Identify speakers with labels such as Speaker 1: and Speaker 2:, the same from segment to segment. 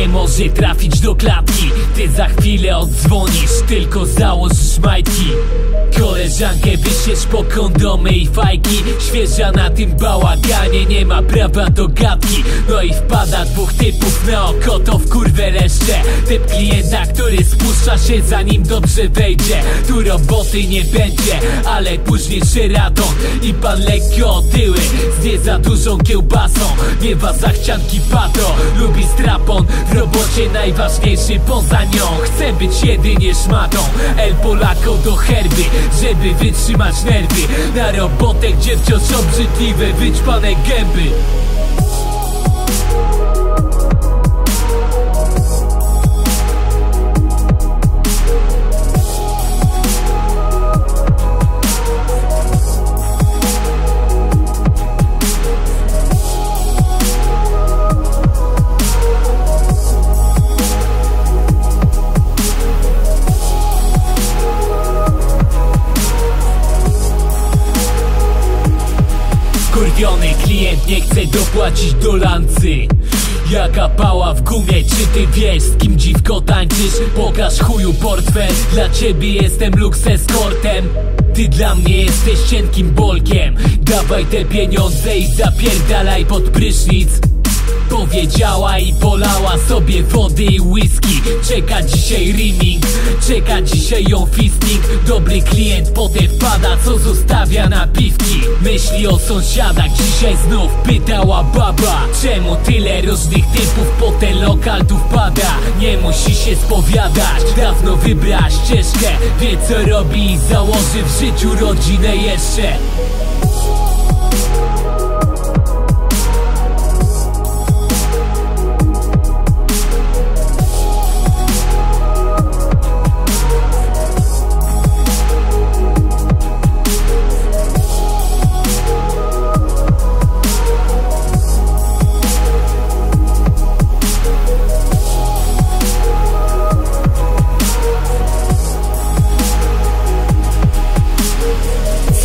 Speaker 1: nie może trafić do klatki Ty za chwilę odzwonisz, tylko założysz majtki Koleżankę wyślesz po kondomy i fajki. Świeża na tym bałaganie, nie ma prawa do gadki. No i wpada dwóch typów na oko, to w kurwę leszcze Typ klienta, który spuszcza się zanim dobrze wejdzie. Tu roboty nie będzie, ale później Sheraton I pan lekko otyły, z nie za dużą kiełbasą. Miewa zachcianki pato, lubi strapon. W robocie najważniejszy poza nią. Chce być jedynie szmatą. El Polako do herby, żeby wytrzymać nerwy. Na robotę, gdzie wciąż obrzydliwe, wyćpane gęby Klient nie chce dopłacić do lancy. Jaka pała w gumie, czy ty wiesz z kim dziwko tańczysz? Pokaż chuju portfel, dla ciebie jestem lux escortem Ty dla mnie jesteś cienkim bolkiem. Dawaj te pieniądze i zapierdalaj pod prysznic Powiedziała i polała sobie wody i whisky. Czeka dzisiaj rimming, czeka dzisiaj ją fisting Dobry klient potem wpada, co zostawia na piwki Myśli o sąsiadach, dzisiaj znów pytała baba. Czemu tyle różnych typów po ten lokal tu wpada Nie musi się spowiadać, dawno wybrała ścieżkę. Wie co robi i założy w życiu rodzinę jeszcze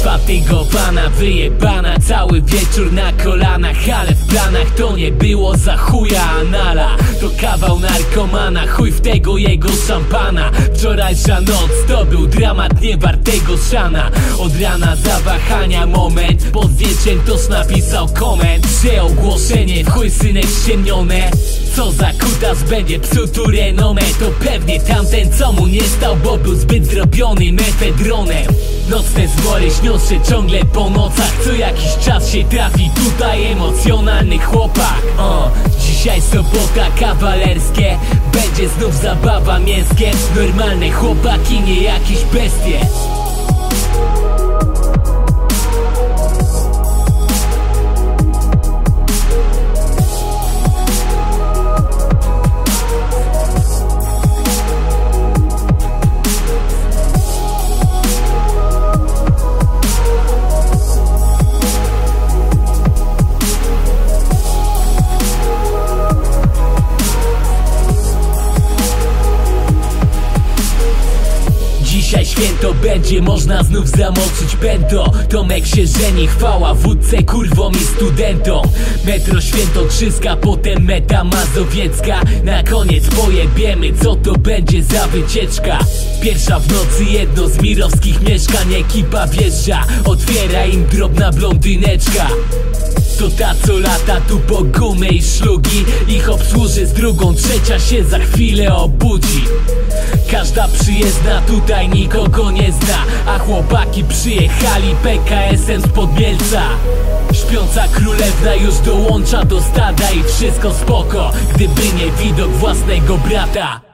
Speaker 1: Sfatygowana, wyjebana Cały wieczór na kolanach Ale w planach to nie było za chuja. Anala To kawał narkomana Chuj w tego jego szampana. Wczorajsza noc to był dramat niewartego szana. Od rana zawahania moment Pod zdjęciem ktoś napisał koment. Że ogłoszenie chuj synek ściemnione. Co za kutas będzie psuł tu renomę. To pewnie tamten co mu nie stał Bo był zbyt zrobiony mefedronem. Nocne zbory śnią się ciągle po nocach. Co jakiś czas się trafi tutaj emocjonalny chłopak. O, Dzisiaj sobota kawalerskie. Będzie znów zabawa mięskie. Normalne chłopaki, nie jakieś bestie Dzisiaj święto będzie, można znów zamoczyć pęto. Tomek się żeni, chwała wódce, kurwom i studentom. Metro Świętokrzyska, potem meta mazowiecka. Na koniec pojebiemy, co to będzie za wycieczka. Pierwsza w nocy jedno z mirowskich mieszkań. Ekipa wjeżdża, otwiera im drobna blondyneczka. To ta co lata tu po gumę i szlugi. Ich obsłuży z drugą, trzecia się za chwilę obudzi Każda przyjezdna tutaj nikogo nie zna. A chłopaki przyjechali PKS-em Podmielca. Śpiąca królewna już dołącza do stada i wszystko spoko Gdyby nie widok własnego brata